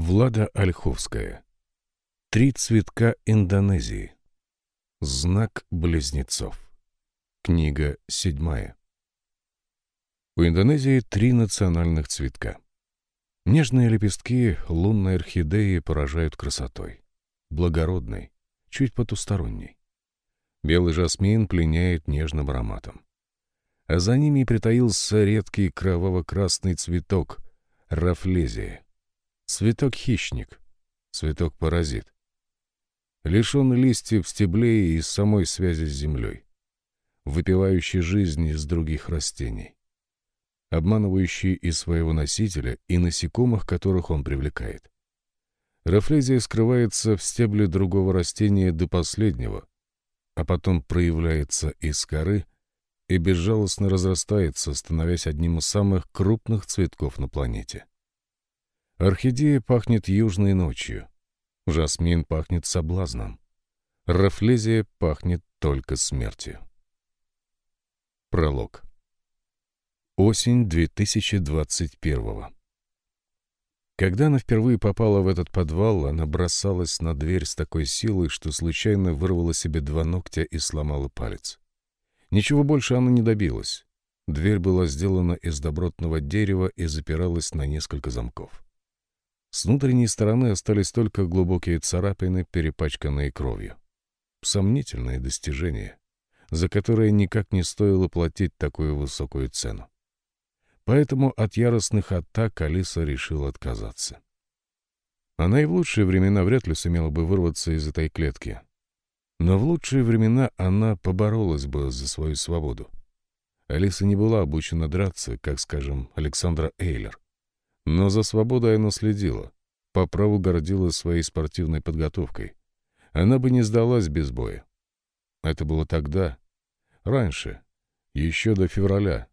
Влада Ольховская. Три цветка Индонезии. Знак близнецов. Книга седьмая. У Индонезии три национальных цветка. Нежные лепестки лунной орхидеи поражают красотой. Благородной, чуть потусторонней. Белый жасмин пленяет нежным ароматом. А за ними притаился редкий кроваво-красный цветок — рафлезия. Цветок-хищник, цветок-паразит. Лишен листьев, стеблей и самой связи с землей. Выпивающий жизнь из других растений. Обманывающий и своего носителя, и насекомых, которых он привлекает. Рафлезия скрывается в стебле другого растения до последнего, а потом проявляется из коры и безжалостно разрастается, становясь одним из самых крупных цветков на планете. Орхидея пахнет южной ночью. Жасмин пахнет соблазном. Рафлезия пахнет только смертью. Пролог. Осень 2021 Когда она впервые попала в этот подвал, она бросалась на дверь с такой силой, что случайно вырвала себе два ногтя и сломала палец. Ничего больше она не добилась. Дверь была сделана из добротного дерева и запиралась на несколько замков. С внутренней стороны остались только глубокие царапины, перепачканные кровью. Сомнительное достижение, за которое никак не стоило платить такую высокую цену. Поэтому от яростных атак Алиса решила отказаться. Она и в лучшие времена вряд ли сумела бы вырваться из этой клетки. Но в лучшие времена она поборолась бы за свою свободу. Алиса не была обучена драться, как, скажем, Александра Эйлер. Но за свободой она следила, по праву гордилась своей спортивной подготовкой. Она бы не сдалась без боя. Это было тогда, раньше, еще до февраля,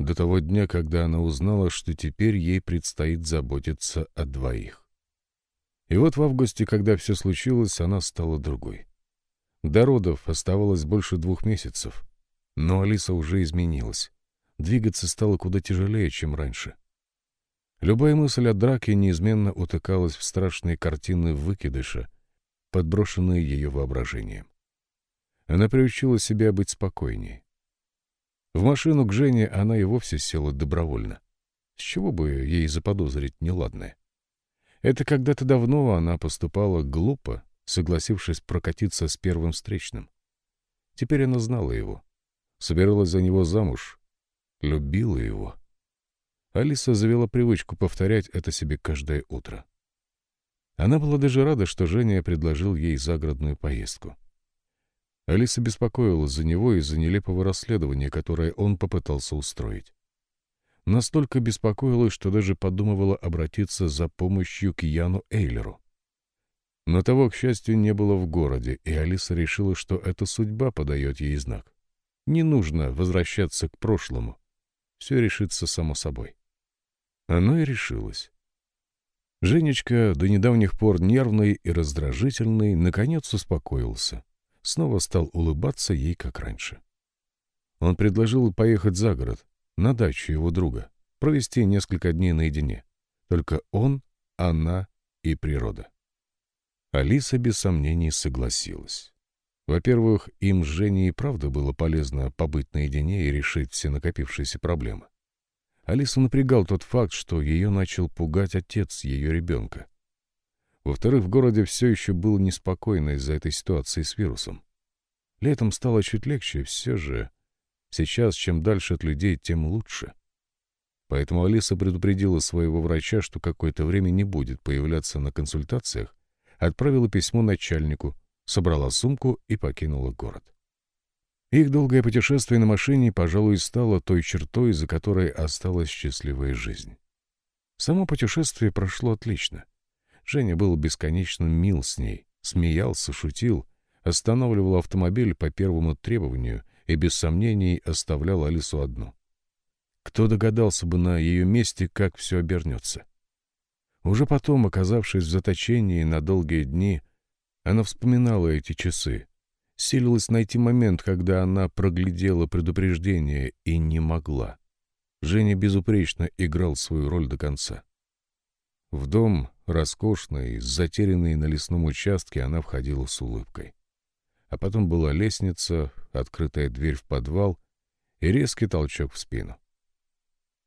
до того дня, когда она узнала, что теперь ей предстоит заботиться о двоих. И вот в августе, когда все случилось, она стала другой. До родов оставалось больше двух месяцев, но Алиса уже изменилась. Двигаться стало куда тяжелее, чем раньше. Любая мысль о драке неизменно утыкалась в страшные картины выкидыша, подброшенные ее воображением. Она приучила себя быть спокойнее. В машину к Жене она и вовсе села добровольно. С чего бы ей заподозрить неладное? Это когда-то давно она поступала глупо, согласившись прокатиться с первым встречным. Теперь она знала его, собиралась за него замуж, любила его — Алиса завела привычку повторять это себе каждое утро. Она была даже рада, что Женя предложил ей загородную поездку. Алиса беспокоилась за него из-за нелепого расследования, которое он попытался устроить. Настолько беспокоилась, что даже подумывала обратиться за помощью к Яну Эйлеру. Но того, к счастью, не было в городе, и Алиса решила, что эта судьба подает ей знак. Не нужно возвращаться к прошлому. Все решится само собой. Оно и решилось. Женечка, до недавних пор нервный и раздражительный, наконец успокоился. Снова стал улыбаться ей, как раньше. Он предложил поехать за город, на дачу его друга, провести несколько дней наедине. Только он, она и природа. Алиса без сомнений согласилась. Во-первых, им с Женей и правда было полезно побыть наедине и решить все накопившиеся проблемы. Алису напрягал тот факт, что ее начал пугать отец ее ребенка. Во-вторых, в городе все еще было неспокойно из-за этой ситуации с вирусом. Летом стало чуть легче, все же сейчас чем дальше от людей, тем лучше. Поэтому Алиса предупредила своего врача, что какое-то время не будет появляться на консультациях, отправила письмо начальнику, собрала сумку и покинула город. Их долгое путешествие на машине, пожалуй, стало той чертой, за которой осталась счастливая жизнь. Само путешествие прошло отлично. Женя был бесконечно мил с ней, смеялся, шутил, останавливал автомобиль по первому требованию и без сомнений оставлял Алису одну. Кто догадался бы на ее месте, как все обернется? Уже потом, оказавшись в заточении на долгие дни, она вспоминала эти часы, силилась найти момент, когда она проглядела предупреждение и не могла. Женя безупречно играл свою роль до конца. В дом, роскошный, затерянный на лесном участке, она входила с улыбкой. А потом была лестница, открытая дверь в подвал и резкий толчок в спину.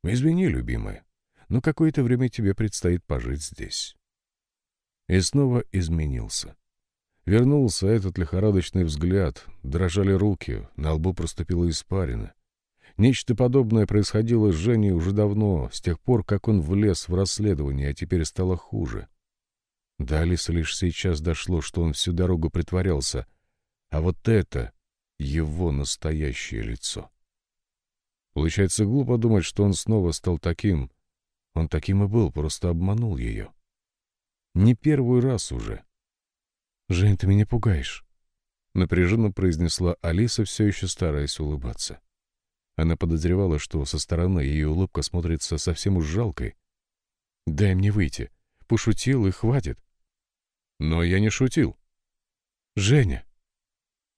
«Извини, любимая, но какое-то время тебе предстоит пожить здесь». И снова изменился. Вернулся этот лихорадочный взгляд, дрожали руки, на лбу проступила испарина. Нечто подобное происходило с Женей уже давно, с тех пор, как он влез в расследование, а теперь стало хуже. До Алисы лишь сейчас дошло, что он всю дорогу притворялся, а вот это — его настоящее лицо. Получается глупо думать, что он снова стал таким. Он таким и был, просто обманул ее. Не первый раз уже. «Жень, ты меня пугаешь», — напряженно произнесла Алиса, все еще стараясь улыбаться. Она подозревала, что со стороны ее улыбка смотрится совсем уж жалкой. «Дай мне выйти. Пошутил и хватит». «Но я не шутил». «Женя!»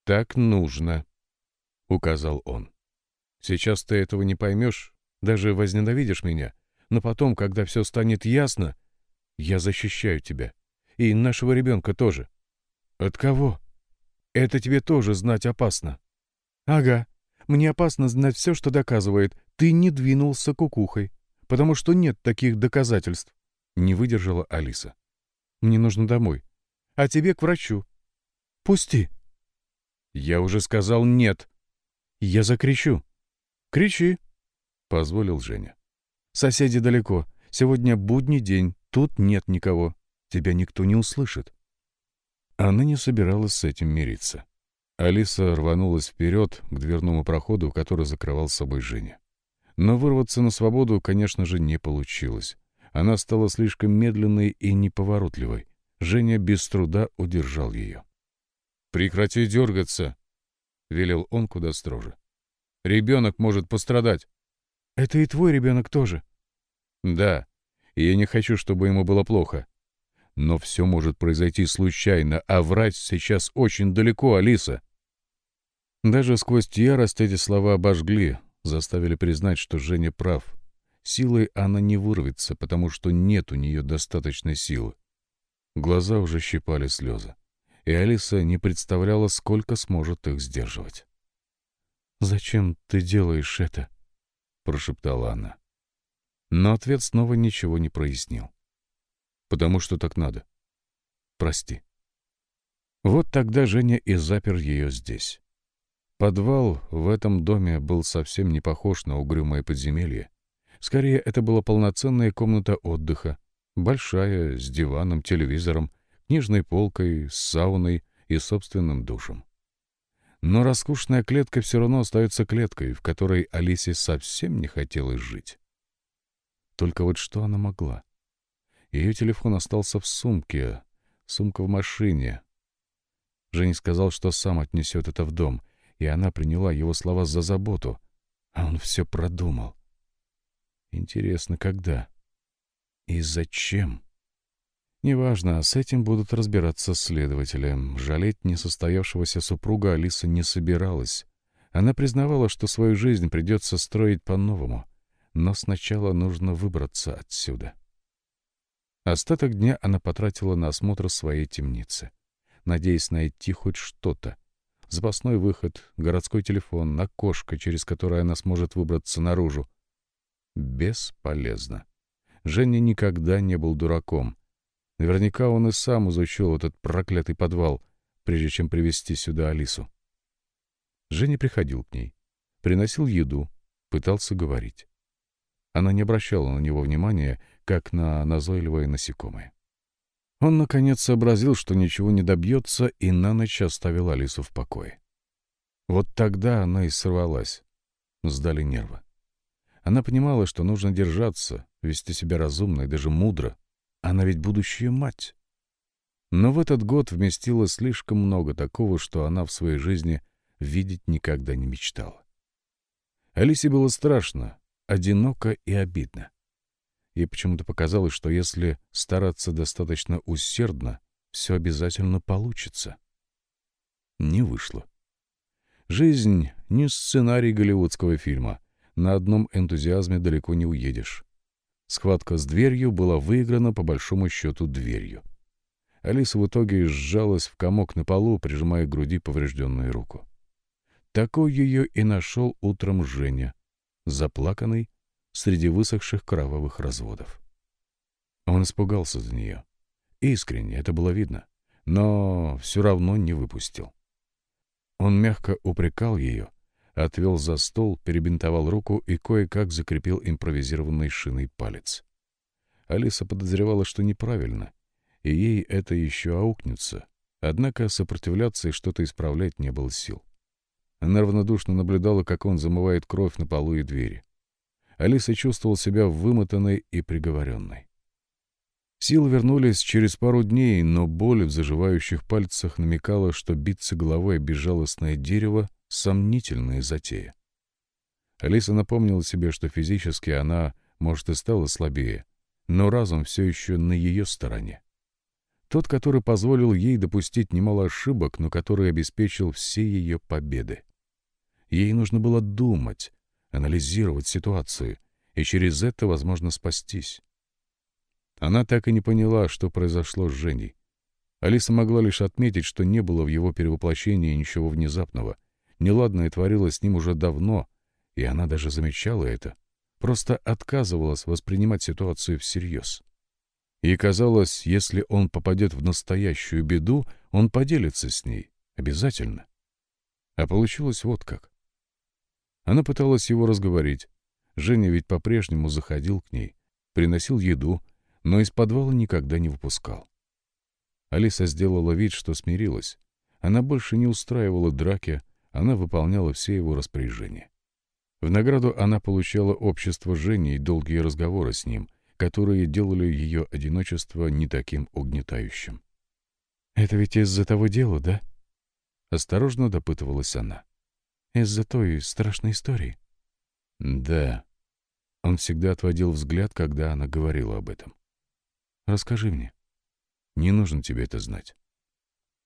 «Так нужно», — указал он. «Сейчас ты этого не поймешь, даже возненавидишь меня, но потом, когда все станет ясно, я защищаю тебя. И нашего ребенка тоже». «От кого?» «Это тебе тоже знать опасно». «Ага», мне опасно знать все, что доказывает, ты не двинулся кукухой, потому что нет таких доказательств. Не выдержала Алиса. Мне нужно домой. А тебе к врачу. Пусти. Я уже сказал нет. Я закричу. Кричи. Позволил Женя. Соседи далеко. Сегодня будний день. Тут нет никого. Тебя никто не услышит. Она не собиралась с этим мириться. Алиса рванулась вперед к дверному проходу, который закрывал с собой Женя. Но вырваться на свободу, конечно же, не получилось. Она стала слишком медленной и неповоротливой. Женя без труда удержал ее. «Прекрати дергаться!» — велел он куда строже. «Ребенок может пострадать». «Это и твой ребенок тоже». «Да, я не хочу, чтобы ему было плохо. Но все может произойти случайно, а врать сейчас очень далеко, Алиса. Даже сквозь ярость эти слова обожгли, заставили признать, что Женя прав. Силой она не вырвется, потому что нет у нее достаточной силы. Глаза уже щипали слезы, и Алиса не представляла, сколько сможет их сдерживать. «Зачем ты делаешь это?» — прошептала она. Но ответ снова ничего не прояснил. «Потому что так надо. Прости». Вот тогда Женя и запер ее здесь. Подвал в этом доме был совсем не похож на угрюмое подземелье. Скорее, это была полноценная комната отдыха, большая, с диваном, телевизором, книжной полкой, с сауной и собственным душем. Но роскошная клетка все равно остается клеткой, в которой Алисе совсем не хотелось жить. Только вот что она могла? Ее телефон остался в сумке, сумка в машине. Женя сказал, что сам отнесет это в дом — и она приняла его слова за заботу, а он все продумал. Интересно, когда? И зачем? Неважно, с этим будут разбираться следователи. Жалеть несостоявшегося супруга Алиса не собиралась. Она признавала, что свою жизнь придется строить по-новому, но сначала нужно выбраться отсюда. Остаток дня она потратила на осмотр своей темницы, надеясь найти хоть что-то, запасной выход, городской телефон, окошко, через которое она сможет выбраться наружу. Бесполезно. Женя никогда не был дураком. Наверняка он и сам изучил этот проклятый подвал, прежде чем привести сюда Алису. Женя приходил к ней, приносил еду, пытался говорить. Она не обращала на него внимания, как на назойливое насекомое. Он, наконец, сообразил, что ничего не добьется, и на ночь оставил Алису в покое. Вот тогда она и сорвалась. Сдали нервы. Она понимала, что нужно держаться, вести себя разумно и даже мудро. Она ведь будущая мать. Но в этот год вместила слишком много такого, что она в своей жизни видеть никогда не мечтала. Алисе было страшно, одиноко и обидно. Ей почему-то показалось, что если стараться достаточно усердно, все обязательно получится. Не вышло. Жизнь не сценарий голливудского фильма. На одном энтузиазме далеко не уедешь. Схватка с дверью была выиграна по большому счету дверью. Алиса в итоге сжалась в комок на полу, прижимая к груди поврежденную руку. Такой ее и нашел утром Женя, заплаканный среди высохших кровавых разводов. Он испугался за нее. Искренне, это было видно, но все равно не выпустил. Он мягко упрекал ее, отвел за стол, перебинтовал руку и кое-как закрепил импровизированной шиной палец. Алиса подозревала, что неправильно, и ей это еще аукнется, однако сопротивляться и что-то исправлять не было сил. Она равнодушно наблюдала, как он замывает кровь на полу и двери. Алиса чувствовала себя вымотанной и приговоренной. Силы вернулись через пару дней, но боль в заживающих пальцах намекала, что биться головой безжалостное дерево — сомнительная затея. Алиса напомнила себе, что физически она, может, и стала слабее, но разум все еще на ее стороне. Тот, который позволил ей допустить немало ошибок, но который обеспечил все ее победы. Ей нужно было думать, анализировать ситуацию, и через это, возможно, спастись. Она так и не поняла, что произошло с Женей. Алиса могла лишь отметить, что не было в его перевоплощении ничего внезапного. Неладное творилось с ним уже давно, и она даже замечала это. Просто отказывалась воспринимать ситуацию всерьез. Ей казалось, если он попадет в настоящую беду, он поделится с ней. Обязательно. А получилось вот как. Она пыталась его разговорить. Женя ведь по-прежнему заходил к ней, приносил еду, но из подвала никогда не выпускал. Алиса сделала вид, что смирилась. Она больше не устраивала драки, она выполняла все его распоряжения. В награду она получала общество Жени и долгие разговоры с ним, которые делали ее одиночество не таким угнетающим. «Это ведь из-за того дела, да?» Осторожно допытывалась она. «Из-за той страшной истории?» «Да». Он всегда отводил взгляд, когда она говорила об этом. Расскажи мне. Не нужно тебе это знать.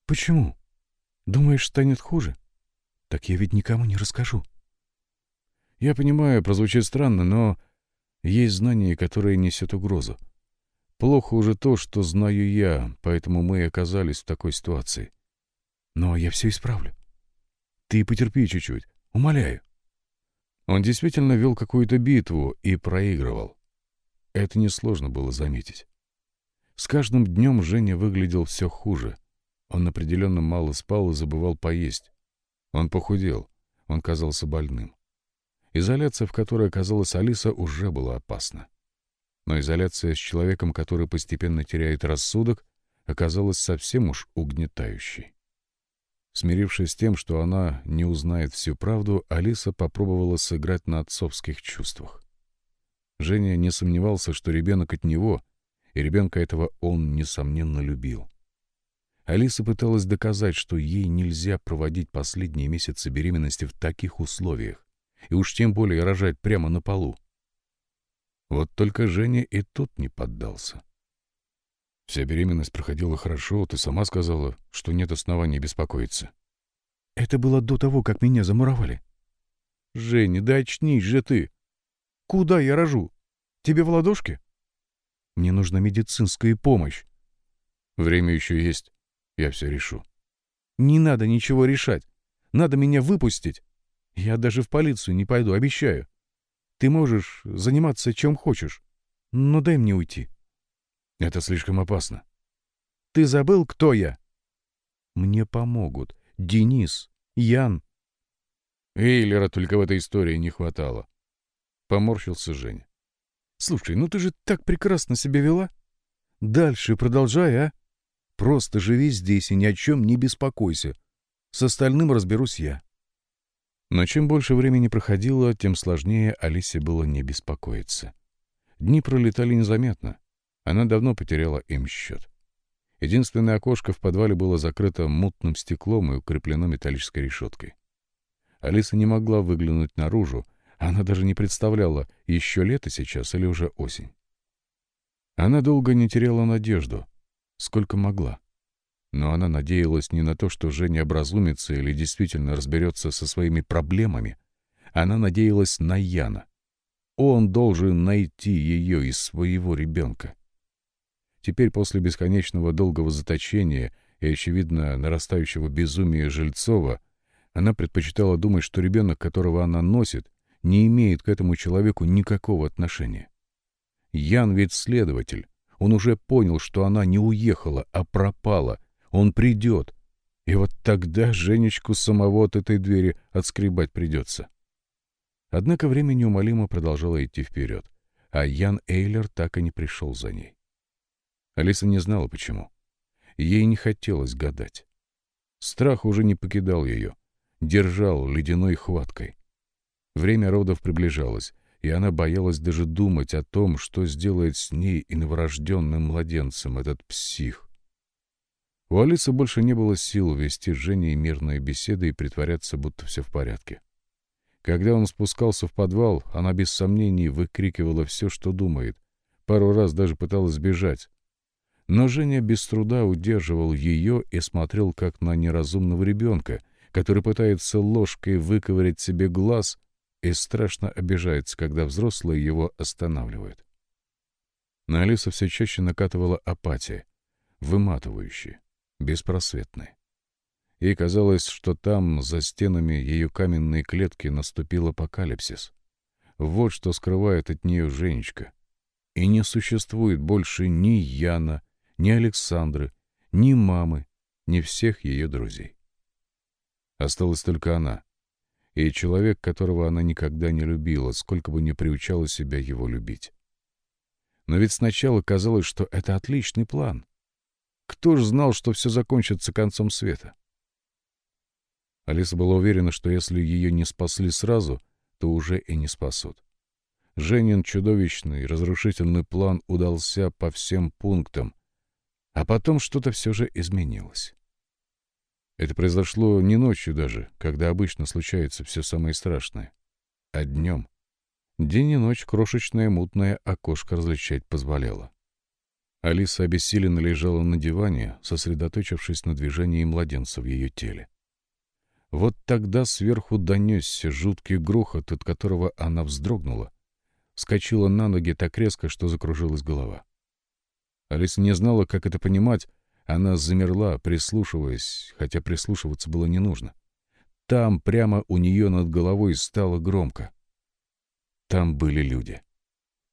Почему? Думаешь, станет хуже? Так я ведь никому не расскажу. Я понимаю, прозвучит странно, но есть знание, которое несет угрозу. Плохо уже то, что знаю я, поэтому мы оказались в такой ситуации. Но я все исправлю. Ты потерпи чуть-чуть, умоляю. Он действительно вел какую-то битву и проигрывал. Это несложно было заметить. С каждым днем Женя выглядел все хуже. Он определенно мало спал и забывал поесть. Он похудел, он казался больным. Изоляция, в которой оказалась Алиса, уже была опасна. Но изоляция с человеком, который постепенно теряет рассудок, оказалась совсем уж угнетающей. Смирившись с тем, что она не узнает всю правду, Алиса попробовала сыграть на отцовских чувствах. Женя не сомневался, что ребенок от него — и ребенка этого он, несомненно, любил. Алиса пыталась доказать, что ей нельзя проводить последние месяцы беременности в таких условиях, и уж тем более рожать прямо на полу. Вот только Женя и тут не поддался. Вся беременность проходила хорошо, ты сама сказала, что нет оснований беспокоиться. Это было до того, как меня замуровали. Женя, да очнись же ты! Куда я рожу? Тебе в ладошке? Мне нужна медицинская помощь. Время еще есть. Я все решу. Не надо ничего решать. Надо меня выпустить. Я даже в полицию не пойду, обещаю. Ты можешь заниматься чем хочешь, но дай мне уйти. Это слишком опасно. Ты забыл, кто я? Мне помогут. Денис, Ян. Эйлера только в этой истории не хватало. Поморщился Женя. Слушай, ну ты же так прекрасно себя вела. Дальше продолжай, а? Просто живи здесь и ни о чем не беспокойся. С остальным разберусь я. Но чем больше времени проходило, тем сложнее Алисе было не беспокоиться. Дни пролетали незаметно. Она давно потеряла им счет. Единственное окошко в подвале было закрыто мутным стеклом и укреплено металлической решеткой. Алиса не могла выглянуть наружу, она даже не представляла, еще лето сейчас или уже осень. Она долго не теряла надежду, сколько могла. Но она надеялась не на то, что Женя образумится или действительно разберется со своими проблемами. Она надеялась на Яна. он должен найти ее из своего ребенка. Теперь после бесконечного долгого заточения и, очевидно, нарастающего безумия Жильцова, она предпочитала думать, что ребенок, которого она носит, не имеет к этому человеку никакого отношения. Ян ведь следователь. Он уже понял, что она не уехала, а пропала. Он придет. И вот тогда Женечку самого от этой двери отскребать придется. Однако время неумолимо продолжало идти вперед, а Ян Эйлер так и не пришел за ней. Алиса не знала, почему. Ей не хотелось гадать. Страх уже не покидал ее, держал ледяной хваткой. Время родов приближалось, и она боялась даже думать о том, что сделает с ней и новорожденным младенцем этот псих. У Алисы больше не было сил вести с Женей мирные беседы и притворяться, будто все в порядке. Когда он спускался в подвал, она без сомнений выкрикивала все, что думает. Пару раз даже пыталась сбежать. Но Женя без труда удерживал ее и смотрел как на неразумного ребенка, который пытается ложкой выковырять себе глаз и страшно обижается, когда взрослые его останавливают. На Алису все чаще накатывала апатия, выматывающая, беспросветная. Ей казалось, что там, за стенами ее каменной клетки, наступил апокалипсис. Вот что скрывает от нее Женечка. И не существует больше ни Яна, ни Александры, ни мамы, ни всех ее друзей. Осталась только она. И человек, которого она никогда не любила, сколько бы ни приучала себя его любить. Но ведь сначала казалось, что это отличный план. Кто ж знал, что все закончится концом света? Алиса была уверена, что если ее не спасли сразу, то уже и не спасут. Женин чудовищный, разрушительный план удался по всем пунктам, а потом что-то все же изменилось. Это произошло не ночью даже, когда обычно случается все самое страшное, а днем. День и ночь крошечное мутное окошко различать позволяло. Алиса обессиленно лежала на диване, сосредоточившись на движении младенца в ее теле. Вот тогда сверху донесся жуткий грохот, от которого она вздрогнула, вскочила на ноги так резко, что закружилась голова. Алиса не знала, как это понимать. Она замерла, прислушиваясь, хотя прислушиваться было не нужно. Там, прямо у нее над головой, стало громко. Там были люди.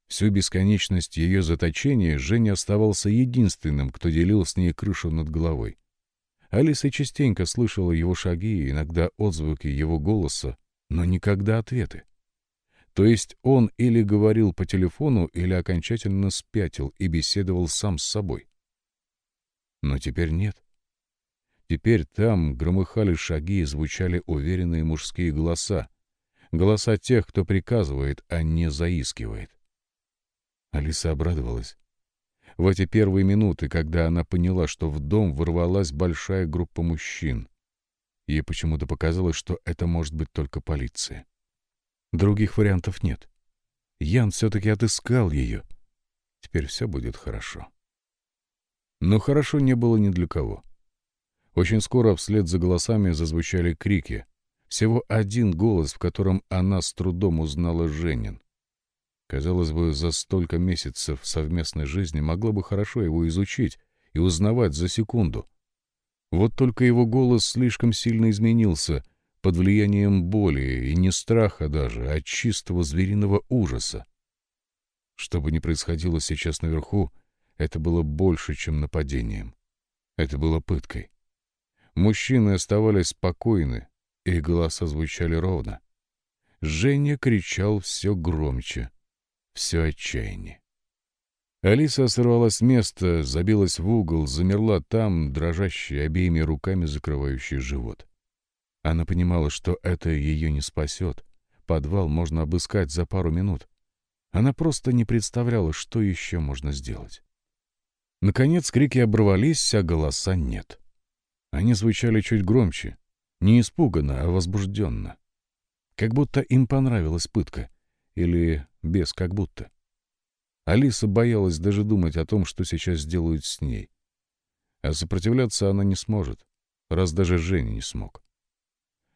Всю бесконечность ее заточения Женя оставался единственным, кто делил с ней крышу над головой. Алиса частенько слышала его шаги, иногда отзвуки его голоса, но никогда ответы. То есть он или говорил по телефону, или окончательно спятил и беседовал сам с собой. Но теперь нет. Теперь там громыхали шаги и звучали уверенные мужские голоса. Голоса тех, кто приказывает, а не заискивает. Алиса обрадовалась. В эти первые минуты, когда она поняла, что в дом ворвалась большая группа мужчин, ей почему-то показалось, что это может быть только полиция. Других вариантов нет. Ян все-таки отыскал ее. Теперь все будет хорошо. Но хорошо не было ни для кого. Очень скоро вслед за голосами зазвучали крики. Всего один голос, в котором она с трудом узнала Женин. Казалось бы, за столько месяцев совместной жизни могла бы хорошо его изучить и узнавать за секунду. Вот только его голос слишком сильно изменился, под влиянием боли и не страха даже, а чистого звериного ужаса. Что бы ни происходило сейчас наверху, это было больше, чем нападением. Это было пыткой. Мужчины оставались спокойны, их голоса звучали ровно. Женя кричал все громче, все отчаяние. Алиса сорвалась с места, забилась в угол, замерла там, дрожащей обеими руками закрывающей живот. Она понимала, что это ее не спасет. Подвал можно обыскать за пару минут. Она просто не представляла, что еще можно сделать. Наконец крики оборвались, а голоса нет. Они звучали чуть громче, не испуганно, а возбужденно. Как будто им понравилась пытка. Или без как будто. Алиса боялась даже думать о том, что сейчас сделают с ней. А сопротивляться она не сможет, раз даже Женя не смог.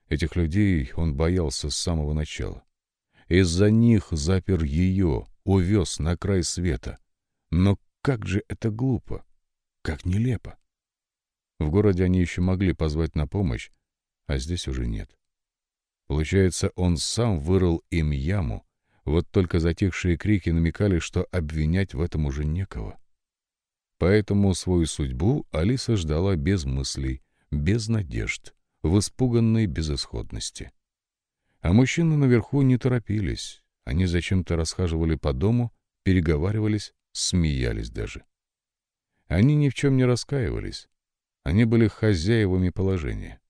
Этих людей он боялся с самого начала. Из-за них запер ее, увез на край света. Но как же это глупо, как нелепо. В городе они еще могли позвать на помощь, а здесь уже нет. Получается, он сам вырыл им яму, вот только затихшие крики намекали, что обвинять в этом уже некого. Поэтому свою судьбу Алиса ждала без мыслей, без надежд, в испуганной безысходности. А мужчины наверху не торопились. Они зачем-то расхаживали по дому, переговаривались, смеялись даже. Они ни в чем не раскаивались. Они были хозяевами положения.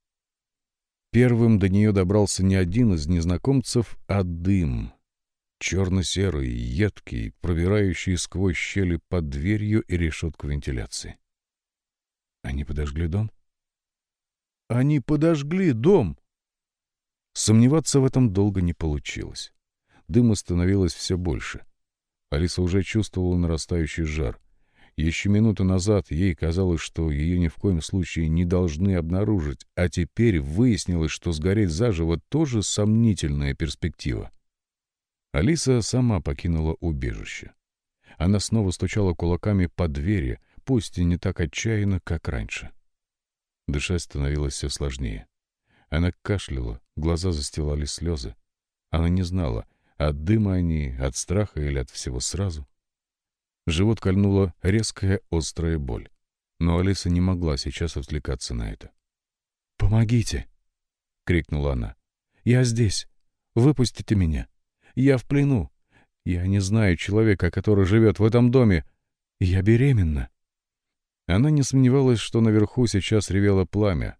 Первым до нее добрался не один из незнакомцев, а дым. Черно-серый, едкий, пробирающий сквозь щели под дверью и решетку вентиляции. Они подожгли дом? Они подожгли дом! Сомневаться в этом долго не получилось. Дыма становилось все больше. Алиса уже чувствовала нарастающий жар. Еще минуту назад ей казалось, что ее ни в коем случае не должны обнаружить, а теперь выяснилось, что сгореть заживо тоже сомнительная перспектива. Алиса сама покинула убежище. Она снова стучала кулаками по двери, пусть и не так отчаянно, как раньше. Дышать становилось все сложнее. Она кашляла, глаза застилали слезы. Она не знала, от дыма они, от страха или от всего сразу. Живот кольнула резкая острая боль. Но Алиса не могла сейчас отвлекаться на это. «Помогите!» — крикнула она. «Я здесь! Выпустите меня! Я в плену! Я не знаю человека, который живет в этом доме! Я беременна!» Она не сомневалась, что наверху сейчас ревело пламя,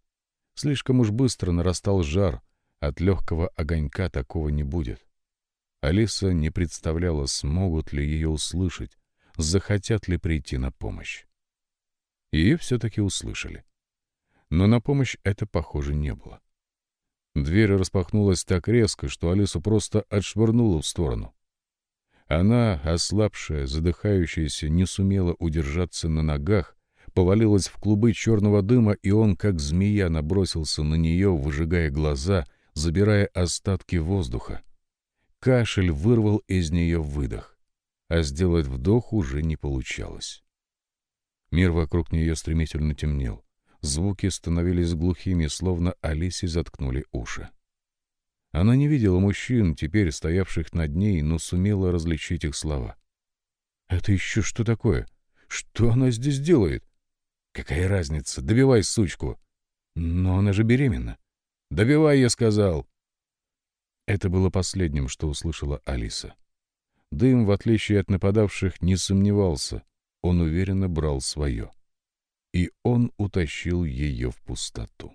Слишком уж быстро нарастал жар, от легкого огонька такого не будет. Алиса не представляла, смогут ли ее услышать, захотят ли прийти на помощь. Ее все-таки услышали. Но на помощь это, похоже, не было. Дверь распахнулась так резко, что Алису просто отшвырнула в сторону. Она, ослабшая, задыхающаяся, не сумела удержаться на ногах повалилась в клубы черного дыма, и он, как змея, набросился на нее, выжигая глаза, забирая остатки воздуха. Кашель вырвал из нее выдох, а сделать вдох уже не получалось. Мир вокруг нее стремительно темнел. Звуки становились глухими, словно Алисе заткнули уши. Она не видела мужчин, теперь стоявших над ней, но сумела различить их слова. «Это еще что такое? Что она здесь делает?» Какая разница? Добивай сучку. Но она же беременна. Добивай, я сказал. Это было последним, что услышала Алиса. Дым, в отличие от нападавших, не сомневался. Он уверенно брал свое. И он утащил ее в пустоту.